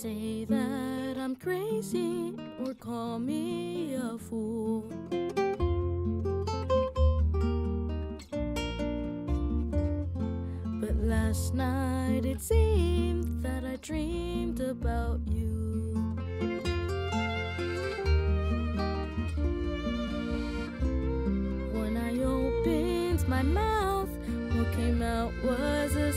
Say that I'm crazy or call me a fool. But last night it seemed that I dreamed about you. When I opened my mouth, what came out was a.